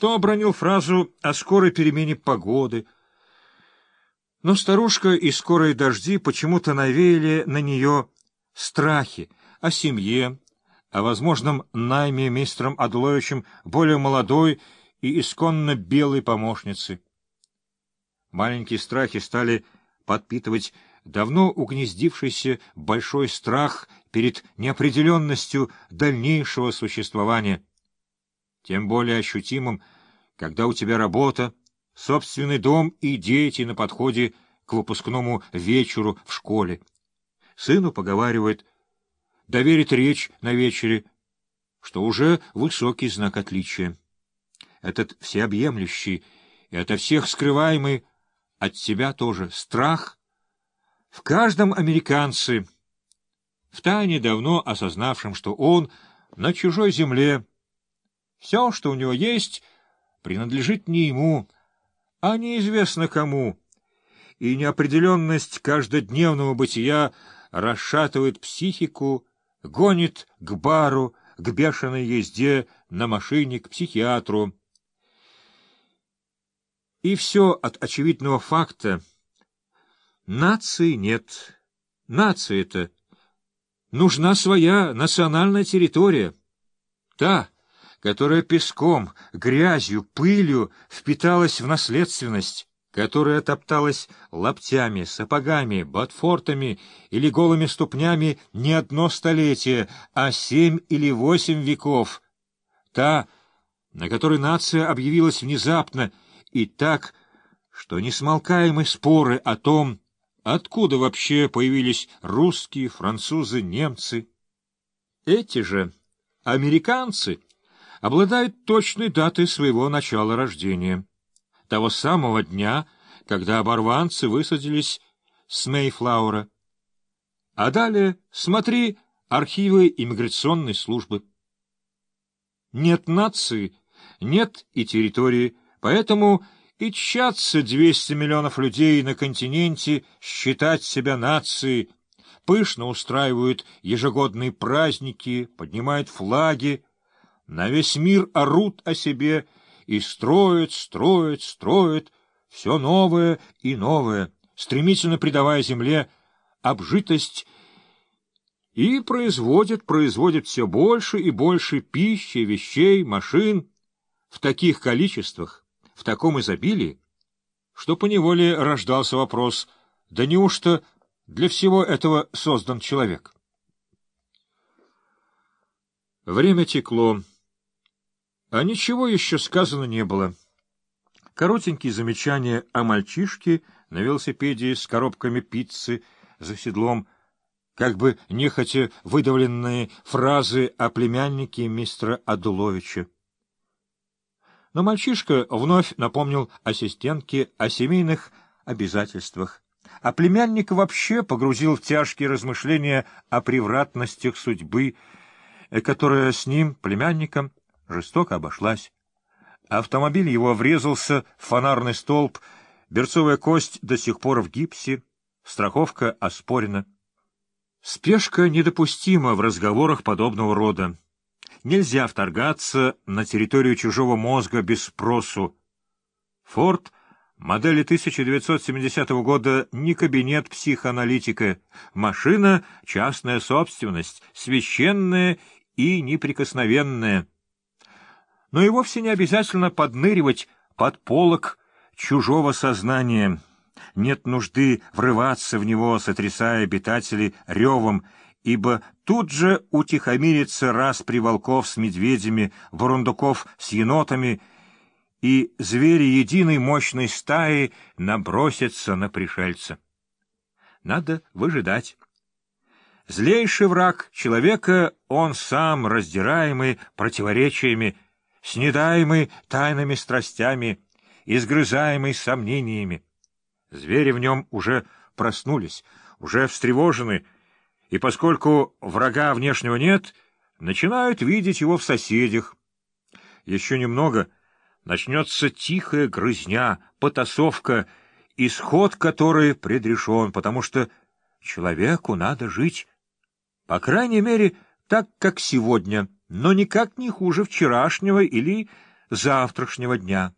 то обронил фразу о скорой перемене погоды. Но старушка и скорые дожди почему-то навеяли на нее страхи о семье, о возможном найме мистером Адловичем более молодой и исконно белой помощницы. Маленькие страхи стали подпитывать давно угнездившийся большой страх перед неопределенностью дальнейшего существования, тем более ощутимым, когда у тебя работа, собственный дом и дети на подходе к выпускному вечеру в школе. Сыну поговаривает, доверит речь на вечере, что уже высокий знак отличия. Этот всеобъемлющий и ото всех скрываемый от себя тоже страх в каждом американце, втайне давно осознавшем, что он на чужой земле. Все, что у него есть, принадлежит не ему, а неизвестно кому, и неопределенность каждодневного бытия расшатывает психику, гонит к бару, к бешеной езде на машине, к психиатру. И все от очевидного факта. Нации нет. Нации-то. Нужна своя национальная территория. Та, которая песком, грязью, пылью впиталась в наследственность, которая топталась лаптями, сапогами, ботфортами или голыми ступнями не одно столетие, а семь или восемь веков. Та, на которой нация объявилась внезапно и так, что несмолкаемы споры о том, откуда вообще появились русские, французы, немцы. Эти же американцы обладают точной датой своего начала рождения того самого дня, когда оборванцы высадились с Мейфлаура. А далее смотри архивы иммиграционной службы. Нет нации, нет и территории, поэтому и тщатся 200 миллионов людей на континенте считать себя нацией, пышно устраивают ежегодные праздники, поднимают флаги, на весь мир орут о себе — и строят, строят, строят все новое и новое, стремительно придавая земле обжитость и производят, производят все больше и больше пищи, вещей, машин в таких количествах, в таком изобилии, что поневоле рождался вопрос, да неужто для всего этого создан человек? Время текло. А ничего еще сказано не было. Коротенькие замечания о мальчишке на велосипеде с коробками пиццы за седлом, как бы нехотя выдавленные фразы о племяннике мистера Адуловича. Но мальчишка вновь напомнил ассистентке о семейных обязательствах, а племянник вообще погрузил в тяжкие размышления о превратностях судьбы, которая с ним, племянником, жестоко обошлась. Автомобиль его врезался в фонарный столб, берцовая кость до сих пор в гипсе, страховка оспорена. Спешка недопустима в разговорах подобного рода. Нельзя вторгаться на территорию чужого мозга без спросу. Форд модели 1970 года не кабинет психоаналитика, машина — частная собственность, священная и неприкосновенная но и вовсе не обязательно подныривать под полок чужого сознания. Нет нужды врываться в него, сотрясая обитателей ревом, ибо тут же утихомирится распри волков с медведями, бурундуков с енотами, и звери единой мощной стаи набросятся на пришельца. Надо выжидать. Злейший враг человека — он сам, раздираемый противоречиями, снедаемый тайными страстями, изгрызаемый сомнениями. Звери в нем уже проснулись, уже встревожены, и поскольку врага внешнего нет, начинают видеть его в соседях. Еще немного начнется тихая грызня, потасовка, исход которой предрешен, потому что человеку надо жить, по крайней мере, так, как сегодня — но никак не хуже вчерашнего или завтрашнего дня.